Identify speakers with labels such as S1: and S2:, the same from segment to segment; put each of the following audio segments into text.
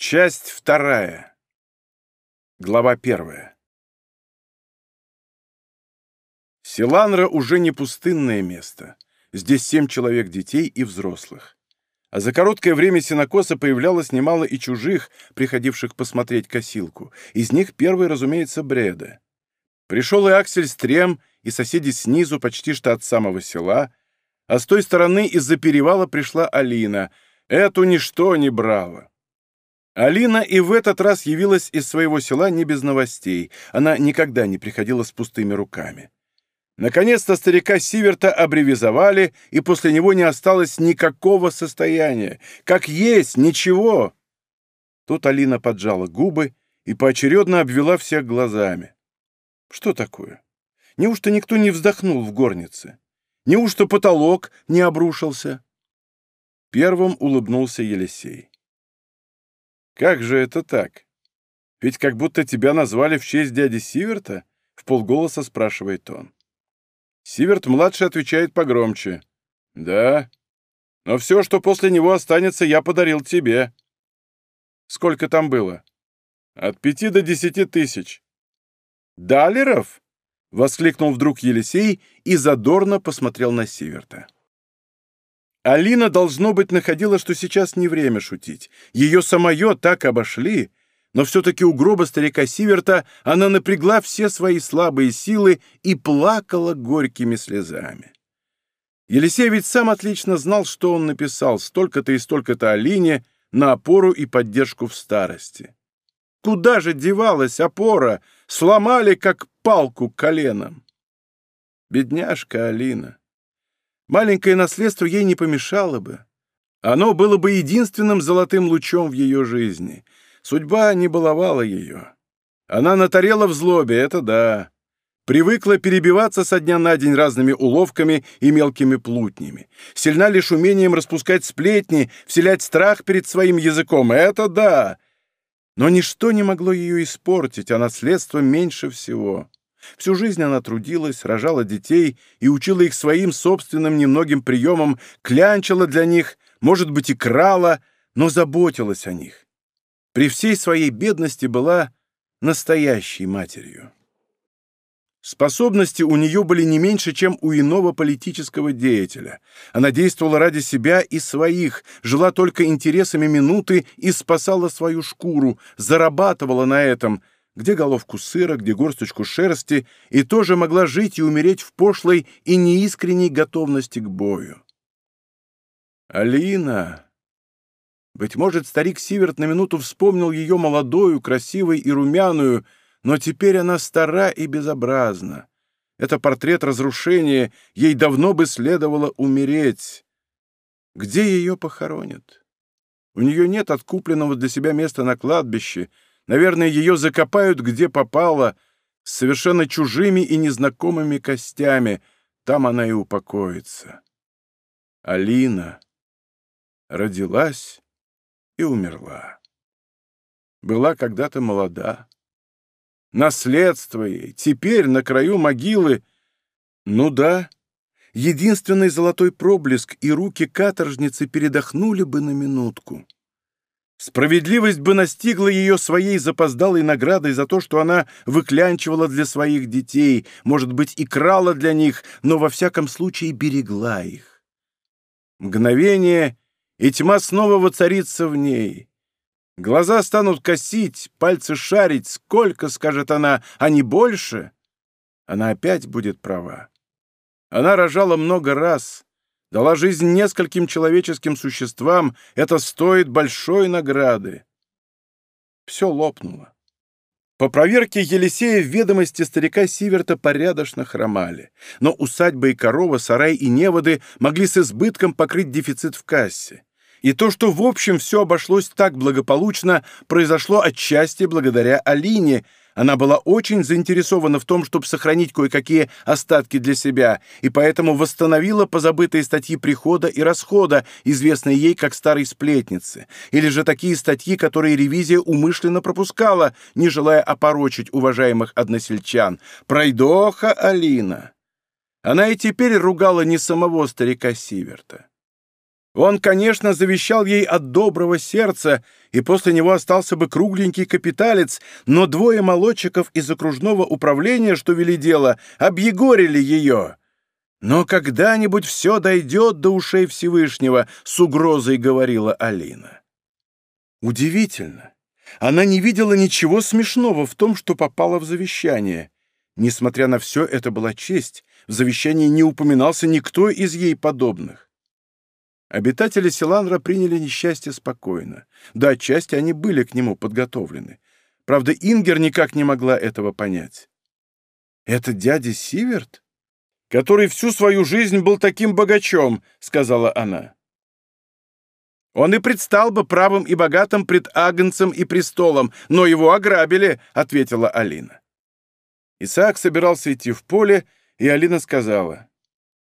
S1: Часть вторая. Глава первая. Силанра уже не пустынное место. Здесь семь человек детей и взрослых. А за короткое время сенокоса появлялось немало и чужих, приходивших посмотреть косилку. Из них первый, разумеется, Бреда. Пришел и Аксель Стрем, и соседи снизу, почти что от самого села, а с той стороны из-за перевала пришла Алина. Эту ничто не брало. Алина и в этот раз явилась из своего села не без новостей. Она никогда не приходила с пустыми руками. Наконец-то старика Сиверта обревизовали, и после него не осталось никакого состояния. Как есть, ничего. Тут Алина поджала губы и поочередно обвела всех глазами. Что такое? Неужто никто не вздохнул в горнице? Неужто потолок не обрушился? Первым улыбнулся Елисей. «Как же это так? Ведь как будто тебя назвали в честь дяди Сиверта?» — в полголоса спрашивает он. Сиверт-младший отвечает погромче. «Да, но все, что после него останется, я подарил тебе». «Сколько там было?» «От пяти до десяти тысяч». «Далеров?» — воскликнул вдруг Елисей и задорно посмотрел на Сиверта. Алина, должно быть, находила, что сейчас не время шутить. Ее самое так обошли, но все-таки у гроба старика Сиверта она напрягла все свои слабые силы и плакала горькими слезами. Елисей ведь сам отлично знал, что он написал столько-то и столько-то Алине на опору и поддержку в старости. Куда же девалась опора? Сломали, как палку коленом. Бедняжка Алина. Маленькое наследство ей не помешало бы. Оно было бы единственным золотым лучом в ее жизни. Судьба не баловала ее. Она натарела в злобе, это да. Привыкла перебиваться со дня на день разными уловками и мелкими плутнями. Сильна лишь умением распускать сплетни, вселять страх перед своим языком, это да. Но ничто не могло ее испортить, а наследство меньше всего. Всю жизнь она трудилась, рожала детей и учила их своим собственным немногим приемам, клянчила для них, может быть, и крала, но заботилась о них. При всей своей бедности была настоящей матерью. Способности у нее были не меньше, чем у иного политического деятеля. Она действовала ради себя и своих, жила только интересами минуты и спасала свою шкуру, зарабатывала на этом – где головку сыра, где горсточку шерсти, и тоже могла жить и умереть в пошлой и неискренней готовности к бою. Алина! Быть может, старик Сиверт на минуту вспомнил ее молодую, красивой и румяную, но теперь она стара и безобразна. Это портрет разрушения, ей давно бы следовало умереть. Где ее похоронят? У нее нет откупленного для себя места на кладбище — Наверное, ее закопают где попало, с совершенно чужими и незнакомыми костями. Там она и упокоится. Алина родилась и умерла. Была когда-то молода. Наследство ей, теперь на краю могилы. Ну да, единственный золотой проблеск, и руки каторжницы передохнули бы на минутку. Справедливость бы настигла ее своей запоздалой наградой за то, что она выклянчивала для своих детей, может быть, и крала для них, но во всяком случае берегла их. Мгновение, и тьма снова воцарится в ней. Глаза станут косить, пальцы шарить, сколько, скажет она, а не больше. Она опять будет права. Она рожала много раз, дала жизнь нескольким человеческим существам, это стоит большой награды. Все лопнуло. По проверке Елисея в ведомости старика Сиверта порядочно хромали, но усадьба и корова, сарай и неводы могли с избытком покрыть дефицит в кассе. И то, что в общем все обошлось так благополучно, произошло отчасти благодаря Алине, она была очень заинтересована в том, чтобы сохранить кое-какие остатки для себя, и поэтому восстановила позабытые статьи прихода и расхода, известные ей как старой сплетницы, или же такие статьи, которые ревизия умышленно пропускала, не желая опорочить уважаемых односельчан. Пройдоха Алина! Она и теперь ругала не самого старика Сиверта. Он, конечно, завещал ей от доброго сердца, и после него остался бы кругленький капиталец, но двое молодчиков из окружного управления, что вели дело, объегорили ее. Но когда-нибудь все дойдет до ушей Всевышнего, с угрозой говорила Алина. Удивительно. Она не видела ничего смешного в том, что попала в завещание. Несмотря на все, это была честь. В завещании не упоминался никто из ей подобных. Обитатели Силанра приняли несчастье спокойно. Да, отчасти они были к нему подготовлены. Правда, Ингер никак не могла этого понять. «Это дядя Сиверт?» который всю свою жизнь был таким богачом», — сказала она. «Он и предстал бы правым и богатым пред Агнцем и престолом, но его ограбили», — ответила Алина. Исаак собирался идти в поле, и Алина сказала,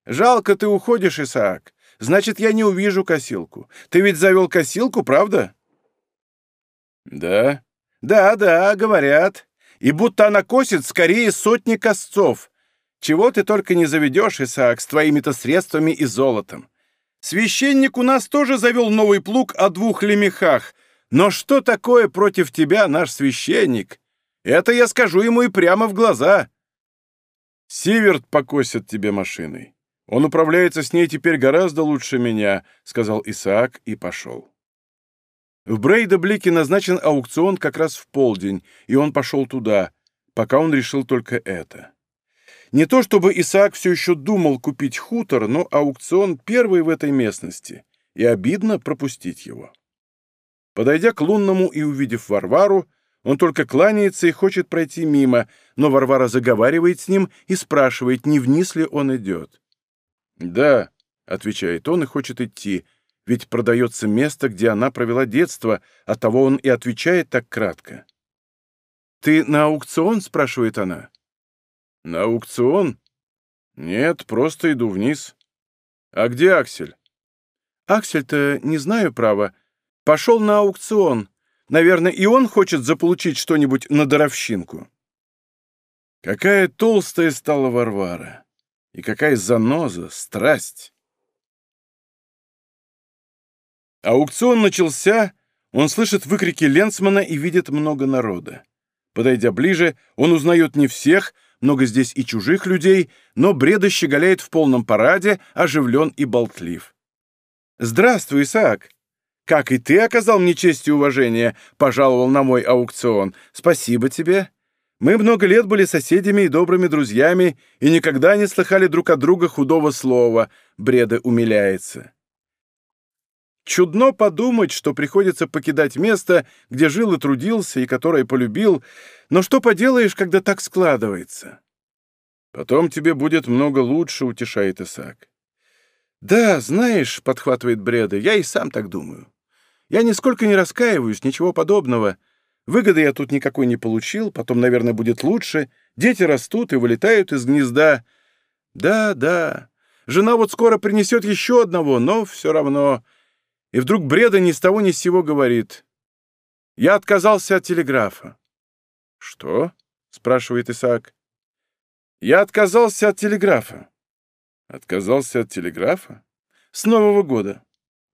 S1: «Жалко ты уходишь, Исаак. Значит, я не увижу косилку. Ты ведь завел косилку, правда?» «Да». «Да, да, говорят. И будто она косит скорее сотни косцов. Чего ты только не заведешь, Исаак, с твоими-то средствами и золотом. Священник у нас тоже завел новый плуг о двух лемехах. Но что такое против тебя наш священник? Это я скажу ему и прямо в глаза. Сиверт покосит тебе машиной. Он управляется с ней теперь гораздо лучше меня, сказал Исаак и пошел. В Брейда-Блике назначен аукцион как раз в полдень, и он пошел туда, пока он решил только это. Не то чтобы Исаак все еще думал купить хутор, но аукцион первый в этой местности, и обидно пропустить его. Подойдя к лунному и увидев Варвару, он только кланяется и хочет пройти мимо, но Варвара заговаривает с ним и спрашивает, не вниз ли он идет. «Да», — отвечает он и хочет идти, ведь продается место, где она провела детство, оттого он и отвечает так кратко. «Ты на аукцион?» — спрашивает она. «На аукцион?» «Нет, просто иду вниз». «А где Аксель?» «Аксель-то не знаю, право. Пошел на аукцион. Наверное, и он хочет заполучить что-нибудь на даровщинку». Какая толстая стала Варвара! И какая заноза, страсть! Аукцион начался, он слышит выкрики Ленцмана и видит много народа. Подойдя ближе, он узнает не всех, много здесь и чужих людей, но бреда щеголяет в полном параде, оживлен и болтлив. «Здравствуй, Исаак! Как и ты оказал мне честь и уважение, пожаловал на мой аукцион. Спасибо тебе. Мы много лет были соседями и добрыми друзьями и никогда не слыхали друг от друга худого слова», — Бреда умиляется. Чудно подумать, что приходится покидать место, где жил и трудился, и которое полюбил, но что поделаешь, когда так складывается? Потом тебе будет много лучше, утешает Исаак. Да, знаешь, подхватывает Бреда, я и сам так думаю. Я нисколько не раскаиваюсь, ничего подобного. Выгоды я тут никакой не получил, потом, наверное, будет лучше. Дети растут и вылетают из гнезда. Да, да. Жена вот скоро принесет еще одного, но все равно и вдруг Бреда ни с того ни с сего говорит. «Я отказался от телеграфа». «Что?» — спрашивает Исаак. «Я отказался от телеграфа». «Отказался от телеграфа?» «С Нового года.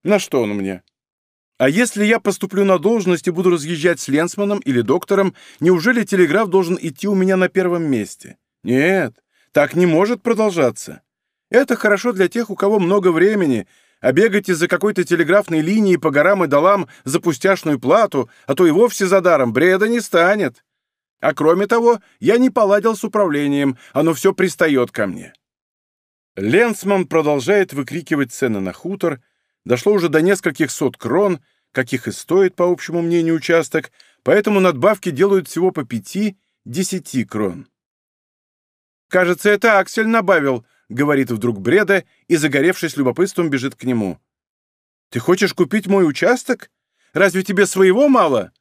S1: На что он мне?» «А если я поступлю на должность и буду разъезжать с Ленсманом или доктором, неужели телеграф должен идти у меня на первом месте? Нет, так не может продолжаться. Это хорошо для тех, у кого много времени, а бегать из-за какой-то телеграфной линии по горам и долам за пустяшную плату, а то и вовсе за даром, бреда не станет. А кроме того, я не поладил с управлением, оно все пристает ко мне. Ленсман продолжает выкрикивать цены на хутор, дошло уже до нескольких сот крон, каких и стоит, по общему мнению, участок, поэтому надбавки делают всего по пяти-десяти крон. «Кажется, это Аксель набавил», говорит вдруг Бреда и, загоревшись любопытством, бежит к нему. «Ты хочешь купить мой участок? Разве тебе своего мало?»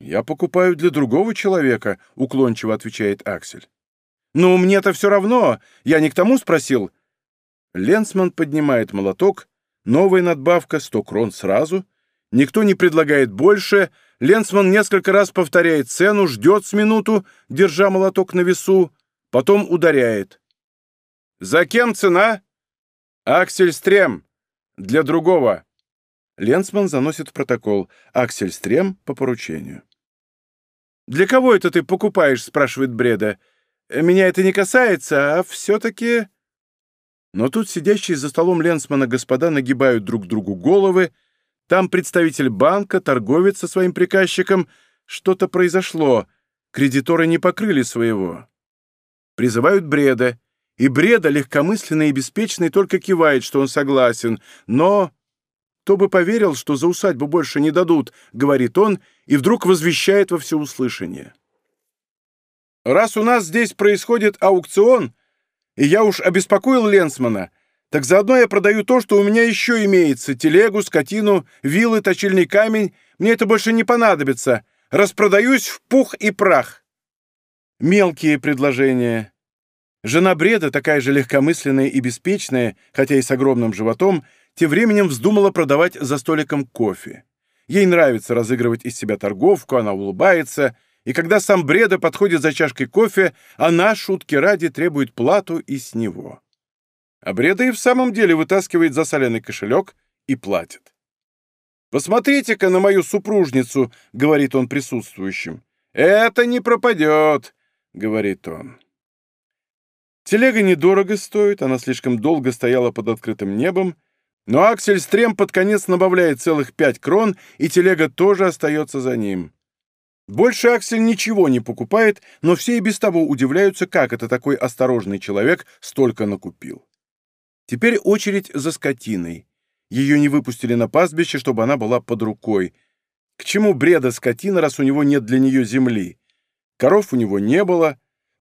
S1: «Я покупаю для другого человека», — уклончиво отвечает Аксель. «Ну, мне-то все равно. Я не к тому спросил». Ленсман поднимает молоток. Новая надбавка — сто крон сразу. Никто не предлагает больше. Ленсман несколько раз повторяет цену, ждет с минуту, держа молоток на весу, потом ударяет. «За кем цена?» «Аксель Стрем. Для другого. Ленсман заносит в протокол. Аксель Стрем по поручению. «Для кого это ты покупаешь?» — спрашивает Бреда. «Меня это не касается, а все-таки...» Но тут сидящие за столом Ленсмана господа нагибают друг другу головы. Там представитель банка, торговец со своим приказчиком. Что-то произошло. Кредиторы не покрыли своего. Призывают Бреда. И Бреда, легкомысленный и беспечный, только кивает, что он согласен. Но кто бы поверил, что за усадьбу больше не дадут, говорит он, и вдруг возвещает во всеуслышание. Раз у нас здесь происходит аукцион, и я уж обеспокоил Ленсмана, так заодно я продаю то, что у меня еще имеется, телегу, скотину, вилы, точильный камень, мне это больше не понадобится, распродаюсь в пух и прах. Мелкие предложения. Жена Бреда, такая же легкомысленная и беспечная, хотя и с огромным животом, тем временем вздумала продавать за столиком кофе. Ей нравится разыгрывать из себя торговку, она улыбается, и когда сам Бреда подходит за чашкой кофе, она, шутки ради, требует плату и с него. А Бреда и в самом деле вытаскивает засаленный кошелек и платит. «Посмотрите-ка на мою супружницу», — говорит он присутствующим. «Это не пропадет», — говорит он. Телега недорого стоит, она слишком долго стояла под открытым небом, но Аксель Стрем под конец набавляет целых пять крон, и телега тоже остается за ним. Больше Аксель ничего не покупает, но все и без того удивляются, как это такой осторожный человек столько накупил. Теперь очередь за скотиной. Ее не выпустили на пастбище, чтобы она была под рукой. К чему бреда скотина, раз у него нет для нее земли? Коров у него не было.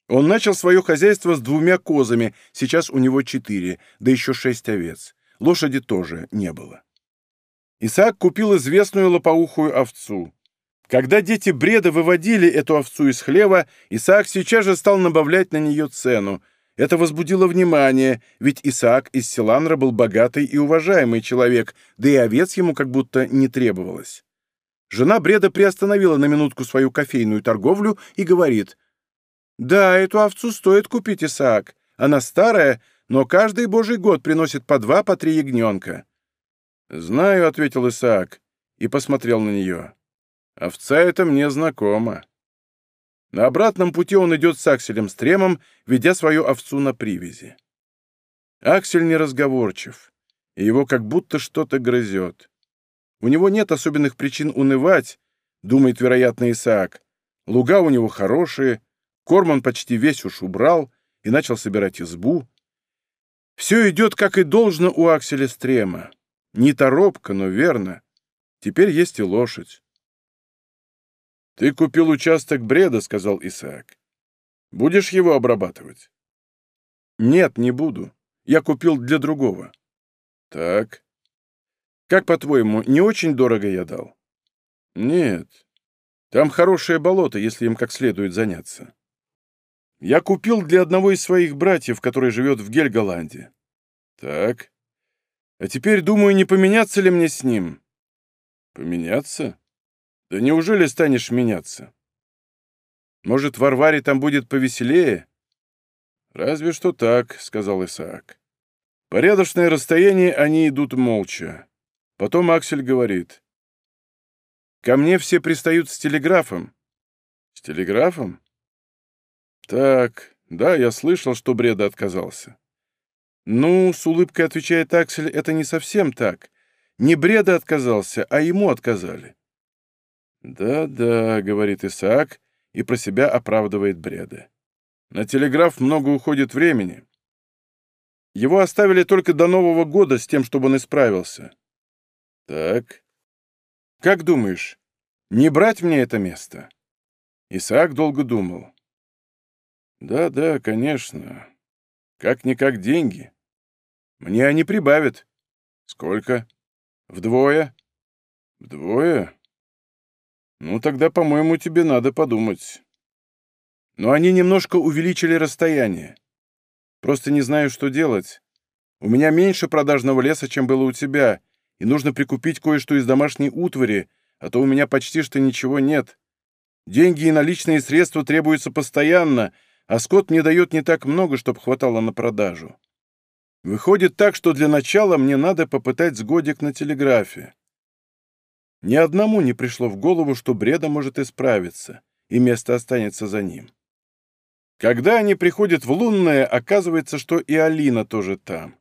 S1: Он начал свое хозяйство с двумя козами, сейчас у него четыре, да еще шесть овец. Лошади тоже не было. Исаак купил известную лопоухую овцу. Когда дети Бреда выводили эту овцу из хлева, Исаак сейчас же стал набавлять на нее цену. Это возбудило внимание, ведь Исаак из Селанра был богатый и уважаемый человек, да и овец ему как будто не требовалось. Жена Бреда приостановила на минутку свою кофейную торговлю и говорит, «Да, эту овцу стоит купить, Исаак. Она старая, но каждый божий год приносит по два, по три ягненка». «Знаю», — ответил Исаак и посмотрел на нее. «Овца это мне знакома». На обратном пути он идет с Акселем Стремом, ведя свою овцу на привязи. Аксель неразговорчив, и его как будто что-то грызет. У него нет особенных причин унывать, думает, вероятно, Исаак. Луга у него хорошие, корм он почти весь уж убрал и начал собирать избу. Все идет, как и должно у Акселя Стрема. Не торопко, но верно. Теперь есть и лошадь. «Ты купил участок бреда», — сказал Исаак. «Будешь его обрабатывать?» «Нет, не буду. Я купил для другого». «Так. Как, по-твоему, не очень дорого я дал?» «Нет. Там хорошее болото, если им как следует заняться». Я купил для одного из своих братьев, который живет в Гельголанде. Так. А теперь думаю, не поменяться ли мне с ним? Поменяться? Да неужели станешь меняться? Может, Варваре там будет повеселее? Разве что так, сказал Исаак. Порядочное расстояние они идут молча. Потом Аксель говорит. Ко мне все пристают с телеграфом. С телеграфом? «Так, да, я слышал, что Бреда отказался». «Ну, — с улыбкой отвечает Аксель, — это не совсем так. Не Бреда отказался, а ему отказали». «Да-да», — говорит Исаак и про себя оправдывает Бреда. «На телеграф много уходит времени. Его оставили только до Нового года с тем, чтобы он исправился». «Так. Как думаешь, не брать мне это место?» Исаак долго думал. Да-да, конечно. Как-никак деньги. Мне они прибавят. Сколько? Вдвое? Вдвое? Ну, тогда, по-моему, тебе надо подумать. Но они немножко увеличили расстояние. Просто не знаю, что делать. У меня меньше продажного леса, чем было у тебя, и нужно прикупить кое-что из домашней утвари, а то у меня почти что ничего нет. Деньги и наличные средства требуются постоянно — а скот мне дает не так много, чтобы хватало на продажу. Выходит так, что для начала мне надо попытать сгодик на телеграфе. Ни одному не пришло в голову, что Бреда может исправиться, и место останется за ним. Когда они приходят в лунное, оказывается, что и Алина тоже там.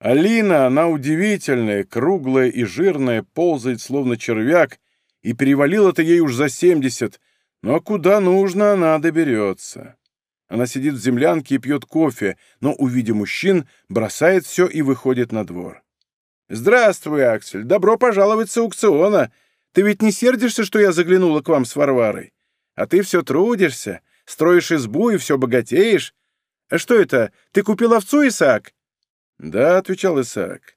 S1: Алина, она удивительная, круглая и жирная, ползает, словно червяк, и перевалило-то ей уж за семьдесят, но куда нужно, она доберется. Она сидит в землянке и пьет кофе, но, увидя мужчин, бросает все и выходит на двор. «Здравствуй, Аксель! Добро пожаловать с аукциона! Ты ведь не сердишься, что я заглянула к вам с Варварой? А ты все трудишься, строишь избу и все богатеешь. А что это, ты купил овцу, Исаак?» «Да», — отвечал Исаак.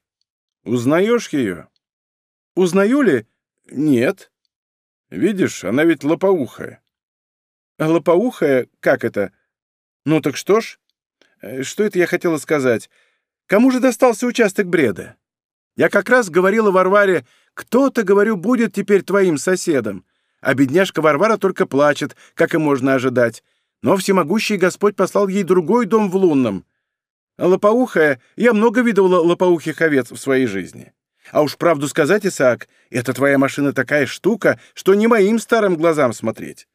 S1: «Узнаешь ее?» «Узнаю ли? Нет». «Видишь, она ведь лопоухая». «Лопоухая? Как это? Ну так что ж? Э, что это я хотела сказать? Кому же достался участок бреда? Я как раз говорила Варваре, кто-то, говорю, будет теперь твоим соседом. А бедняжка Варвара только плачет, как и можно ожидать. Но всемогущий Господь послал ей другой дом в лунном. Лопоухая, я много видывала лопоухих овец в своей жизни. А уж правду сказать, Исаак, эта твоя машина такая штука, что не моим старым глазам смотреть.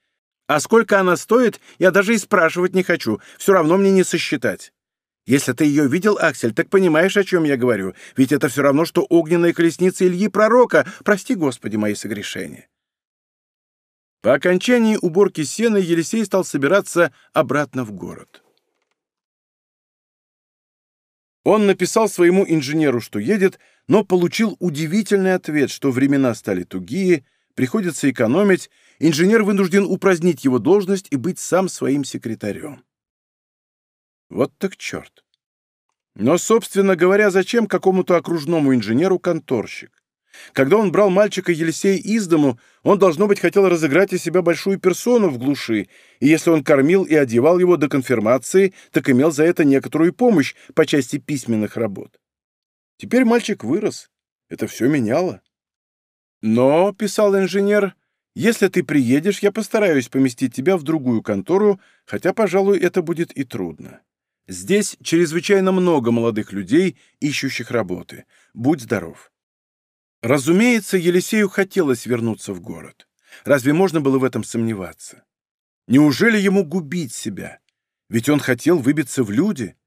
S1: А сколько она стоит, я даже и спрашивать не хочу, все равно мне не сосчитать. Если ты ее видел, Аксель, так понимаешь, о чем я говорю, ведь это все равно, что огненная колесница Ильи Пророка. Прости, Господи, мои согрешения. По окончании уборки сена Елисей стал собираться обратно в город. Он написал своему инженеру, что едет, но получил удивительный ответ, что времена стали тугие, приходится экономить, инженер вынужден упразднить его должность и быть сам своим секретарем. Вот так черт. Но, собственно говоря, зачем какому-то окружному инженеру конторщик? Когда он брал мальчика Елисея из дому, он, должно быть, хотел разыграть из себя большую персону в глуши, и если он кормил и одевал его до конфирмации, так имел за это некоторую помощь по части письменных работ. Теперь мальчик вырос. Это все меняло. «Но», — писал инженер, — «если ты приедешь, я постараюсь поместить тебя в другую контору, хотя, пожалуй, это будет и трудно. Здесь чрезвычайно много молодых людей, ищущих работы. Будь здоров». Разумеется, Елисею хотелось вернуться в город. Разве можно было в этом сомневаться? Неужели ему губить себя? Ведь он хотел выбиться в люди.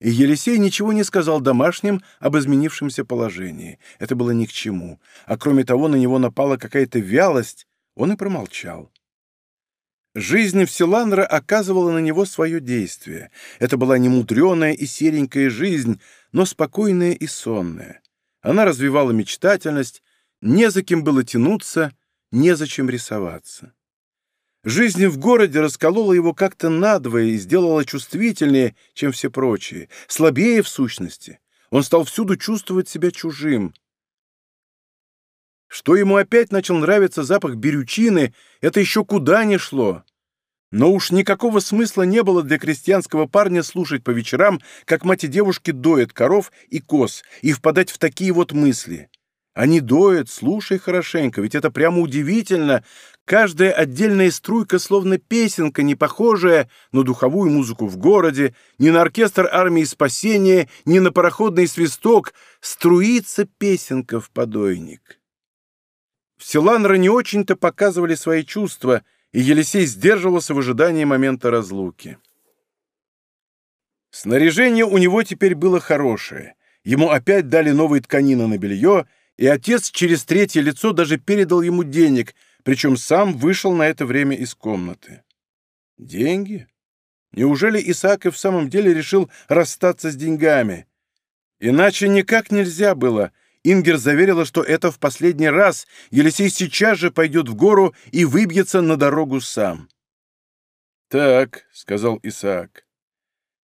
S1: И Елисей ничего не сказал домашним об изменившемся положении. Это было ни к чему. А кроме того, на него напала какая-то вялость. Он и промолчал. Жизнь в Селанра оказывала на него свое действие. Это была немудреная и серенькая жизнь, но спокойная и сонная. Она развивала мечтательность, не за кем было тянуться, незачем рисоваться. Жизнь в городе расколола его как-то надвое и сделала чувствительнее, чем все прочие, слабее в сущности. Он стал всюду чувствовать себя чужим. Что ему опять начал нравиться запах берючины, это еще куда ни шло. Но уж никакого смысла не было для крестьянского парня слушать по вечерам, как мать и девушки доят коров и коз, и впадать в такие вот мысли. Они доят, слушай хорошенько, ведь это прямо удивительно. Каждая отдельная струйка словно песенка, не похожая на духовую музыку в городе, ни на оркестр армии спасения, ни на пароходный свисток. Струится песенка в подойник. В Селанра не очень-то показывали свои чувства — и Елисей сдерживался в ожидании момента разлуки. Снаряжение у него теперь было хорошее. Ему опять дали новые тканины на белье, и отец через третье лицо даже передал ему денег, причем сам вышел на это время из комнаты. Деньги? Неужели Исаак и в самом деле решил расстаться с деньгами? Иначе никак нельзя было — Ингер заверила, что это в последний раз. Елисей сейчас же пойдет в гору и выбьется на дорогу сам. «Так», — сказал Исаак.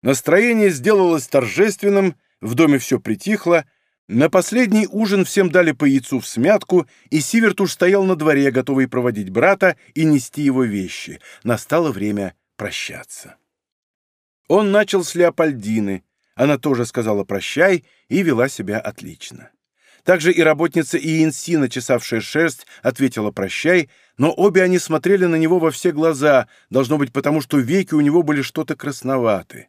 S1: Настроение сделалось торжественным, в доме все притихло, на последний ужин всем дали по яйцу в смятку, и Сиверт уж стоял на дворе, готовый проводить брата и нести его вещи. Настало время прощаться. Он начал с Леопольдины. Она тоже сказала «прощай» и вела себя отлично. Также и работница Иенси, начесавшая шерсть, ответила «прощай», но обе они смотрели на него во все глаза, должно быть потому, что веки у него были что-то красноваты.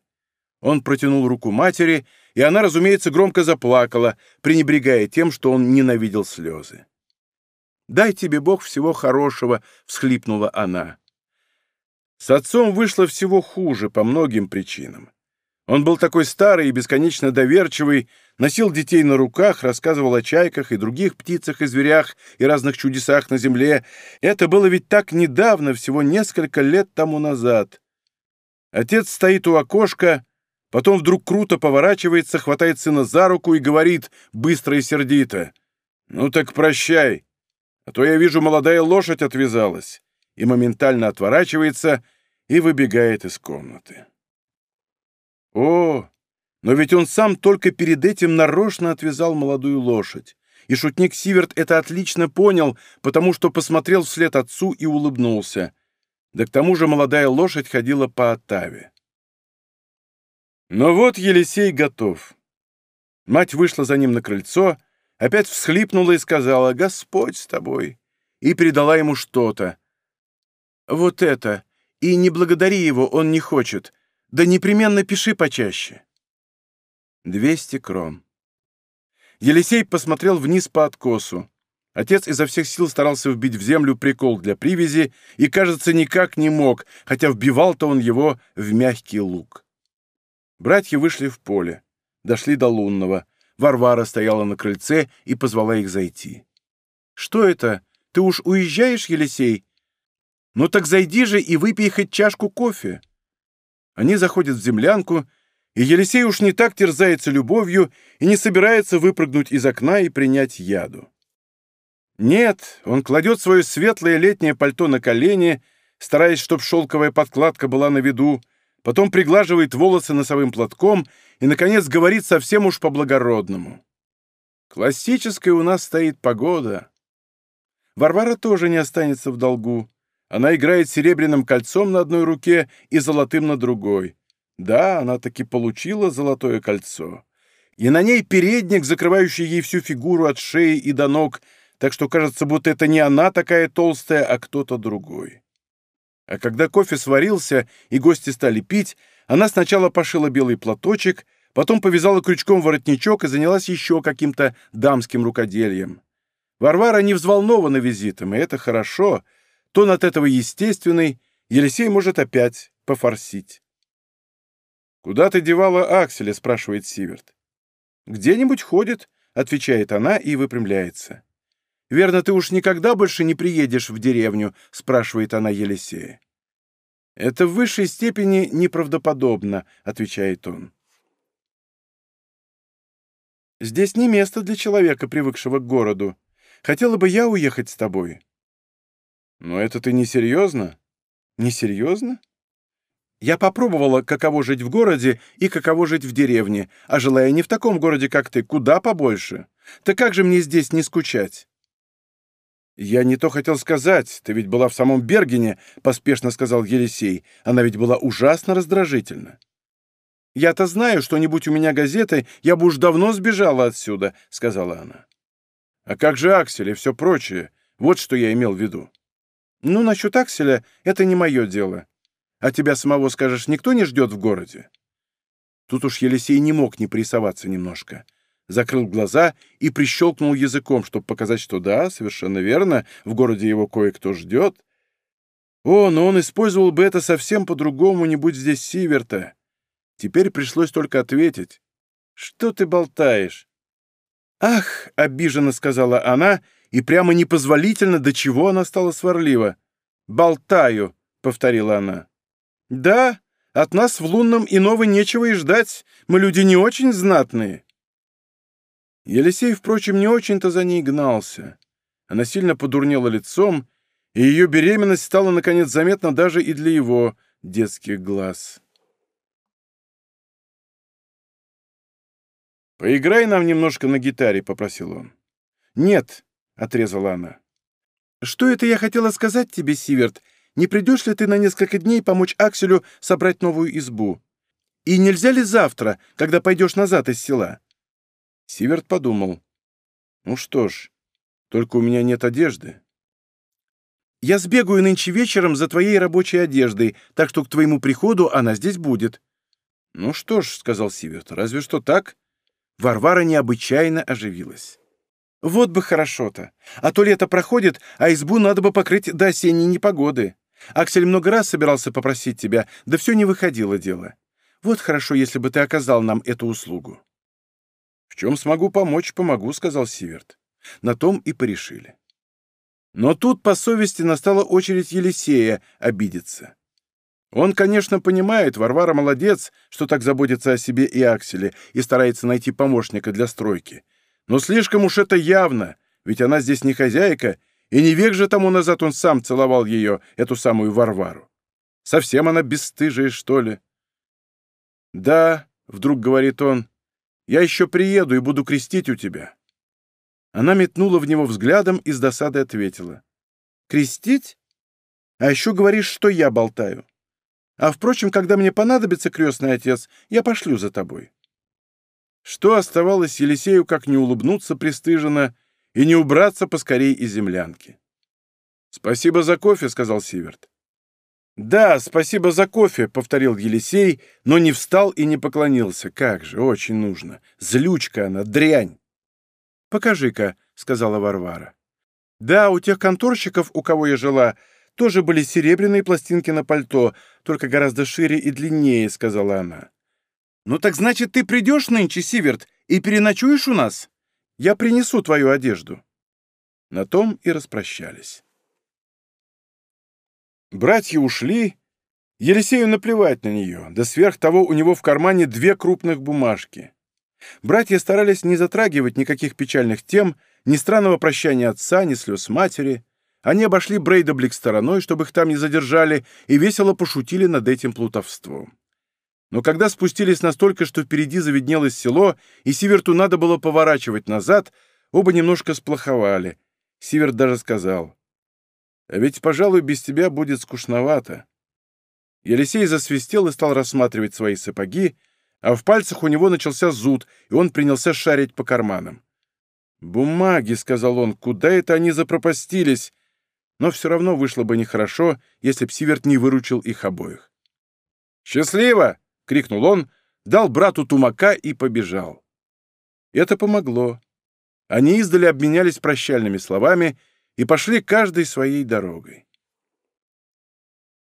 S1: Он протянул руку матери, и она, разумеется, громко заплакала, пренебрегая тем, что он ненавидел слезы. «Дай тебе Бог всего хорошего», — всхлипнула она. С отцом вышло всего хуже по многим причинам. Он был такой старый и бесконечно доверчивый, носил детей на руках, рассказывал о чайках и других птицах и зверях и разных чудесах на земле. Это было ведь так недавно, всего несколько лет тому назад. Отец стоит у окошка, потом вдруг круто поворачивается, хватает сына за руку и говорит быстро и сердито. «Ну так прощай, а то я вижу, молодая лошадь отвязалась» и моментально отворачивается и выбегает из комнаты. О, но ведь он сам только перед этим нарочно отвязал молодую лошадь. И шутник Сиверт это отлично понял, потому что посмотрел вслед отцу и улыбнулся. Да к тому же молодая лошадь ходила по Оттаве. Но вот Елисей готов. Мать вышла за ним на крыльцо, опять всхлипнула и сказала «Господь с тобой» и передала ему что-то. «Вот это! И не благодари его, он не хочет. Да непременно пиши почаще. Двести крон. Елисей посмотрел вниз по откосу. Отец изо всех сил старался вбить в землю прикол для привязи и, кажется, никак не мог, хотя вбивал-то он его в мягкий лук. Братья вышли в поле, дошли до лунного. Варвара стояла на крыльце и позвала их зайти. «Что это? Ты уж уезжаешь, Елисей? Ну так зайди же и выпей хоть чашку кофе». Они заходят в землянку, и Елисей уж не так терзается любовью и не собирается выпрыгнуть из окна и принять яду. Нет, он кладет свое светлое летнее пальто на колени, стараясь, чтобы шелковая подкладка была на виду, потом приглаживает волосы носовым платком и, наконец, говорит совсем уж по-благородному. Классическая у нас стоит погода. Варвара тоже не останется в долгу. Она играет серебряным кольцом на одной руке и золотым на другой. Да, она таки получила золотое кольцо. И на ней передник, закрывающий ей всю фигуру от шеи и до ног, так что кажется, будто это не она такая толстая, а кто-то другой. А когда кофе сварился и гости стали пить, она сначала пошила белый платочек, потом повязала крючком воротничок и занялась еще каким-то дамским рукодельем. Варвара не взволнована визитом, и это хорошо — Тон от этого естественный, Елисей может опять пофорсить. «Куда ты девала Акселя?» — спрашивает Сиверт. «Где-нибудь ходит», — отвечает она и выпрямляется. «Верно, ты уж никогда больше не приедешь в деревню?» — спрашивает она Елисея. «Это в высшей степени неправдоподобно», — отвечает он. «Здесь не место для человека, привыкшего к городу. Хотела бы я уехать с тобой. Но это ты несерьезно? Несерьезно? Я попробовала, каково жить в городе и каково жить в деревне, а желая не в таком городе, как ты, куда побольше. Так как же мне здесь не скучать? «Я не то хотел сказать. Ты ведь была в самом Бергене», — поспешно сказал Елисей. «Она ведь была ужасно раздражительна». «Я-то знаю, что-нибудь у меня газеты, я бы уж давно сбежала отсюда», — сказала она. «А как же Аксель и все прочее? Вот что я имел в виду». «Ну, насчет Акселя это не мое дело. А тебя самого, скажешь, никто не ждет в городе?» Тут уж Елисей не мог не прессоваться немножко. Закрыл глаза и прищелкнул языком, чтобы показать, что да, совершенно верно, в городе его кое-кто ждет. О, но он использовал бы это совсем по-другому, не будь здесь Сиверта. Теперь пришлось только ответить. «Что ты болтаешь?» «Ах!» — обиженно сказала она — и прямо непозволительно, до чего она стала сварлива. «Болтаю», — повторила она. «Да, от нас в лунном иного нечего и ждать, мы люди не очень знатные». Елисей, впрочем, не очень-то за ней гнался. Она сильно подурнела лицом, и ее беременность стала, наконец, заметна даже и для его детских глаз. «Поиграй нам немножко на гитаре», — попросил он. «Нет, отрезала она. «Что это я хотела сказать тебе, Сиверт? Не придешь ли ты на несколько дней помочь Акселю собрать новую избу? И нельзя ли завтра, когда пойдешь назад из села?» Сиверт подумал. «Ну что ж, только у меня нет одежды». «Я сбегаю нынче вечером за твоей рабочей одеждой, так что к твоему приходу она здесь будет». «Ну что ж», — сказал Сиверт, — «разве что так. Варвара необычайно оживилась. «Вот бы хорошо-то! А то лето проходит, а избу надо бы покрыть до осенней непогоды. Аксель много раз собирался попросить тебя, да все не выходило дело. Вот хорошо, если бы ты оказал нам эту услугу». «В чем смогу помочь, помогу», — сказал Сиверт. На том и порешили. Но тут по совести настала очередь Елисея обидеться. Он, конечно, понимает, Варвара молодец, что так заботится о себе и Акселе и старается найти помощника для стройки. Но слишком уж это явно, ведь она здесь не хозяйка, и не век же тому назад он сам целовал ее, эту самую Варвару. Совсем она бесстыжая, что ли? «Да», — вдруг говорит он, — «я еще приеду и буду крестить у тебя». Она метнула в него взглядом и с досадой ответила. «Крестить? А еще говоришь, что я болтаю. А, впрочем, когда мне понадобится крестный отец, я пошлю за тобой». Что оставалось Елисею, как не улыбнуться пристыженно и не убраться поскорей из землянки? «Спасибо за кофе», — сказал Сиверт. «Да, спасибо за кофе», — повторил Елисей, но не встал и не поклонился. «Как же, очень нужно. Злючка она, дрянь». «Покажи-ка», — сказала Варвара. «Да, у тех конторщиков, у кого я жила, тоже были серебряные пластинки на пальто, только гораздо шире и длиннее», — сказала она. «Ну так значит, ты придешь нынче, Сиверт, и переночуешь у нас? Я принесу твою одежду». На том и распрощались. Братья ушли. Елисею наплевать на нее, да сверх того у него в кармане две крупных бумажки. Братья старались не затрагивать никаких печальных тем, ни странного прощания отца, ни слез матери. Они обошли Брейдаблик стороной, чтобы их там не задержали, и весело пошутили над этим плутовством. Но когда спустились настолько, что впереди заведнелось село, и Сиверту надо было поворачивать назад, оба немножко сплоховали. Сиверт даже сказал, «А ведь, пожалуй, без тебя будет скучновато». Елисей засвистел и стал рассматривать свои сапоги, а в пальцах у него начался зуд, и он принялся шарить по карманам. «Бумаги», — сказал он, — «куда это они запропастились?» Но все равно вышло бы нехорошо, если б Сиверт не выручил их обоих. «Счастливо!» — крикнул он, дал брату тумака и побежал. Это помогло. Они издали обменялись прощальными словами и пошли каждой своей дорогой.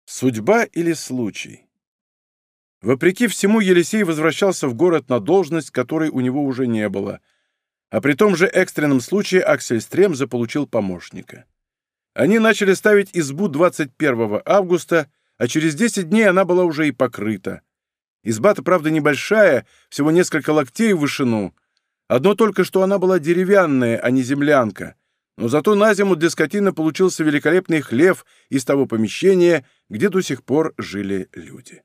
S1: Судьба или случай? Вопреки всему, Елисей возвращался в город на должность, которой у него уже не было. А при том же экстренном случае Аксель Стрем заполучил помощника. Они начали ставить избу 21 августа, а через 10 дней она была уже и покрыта. Изба-то, правда, небольшая, всего несколько локтей в вышину. Одно только, что она была деревянная, а не землянка. Но зато на зиму для скотины получился великолепный хлев из того помещения, где до сих пор жили люди.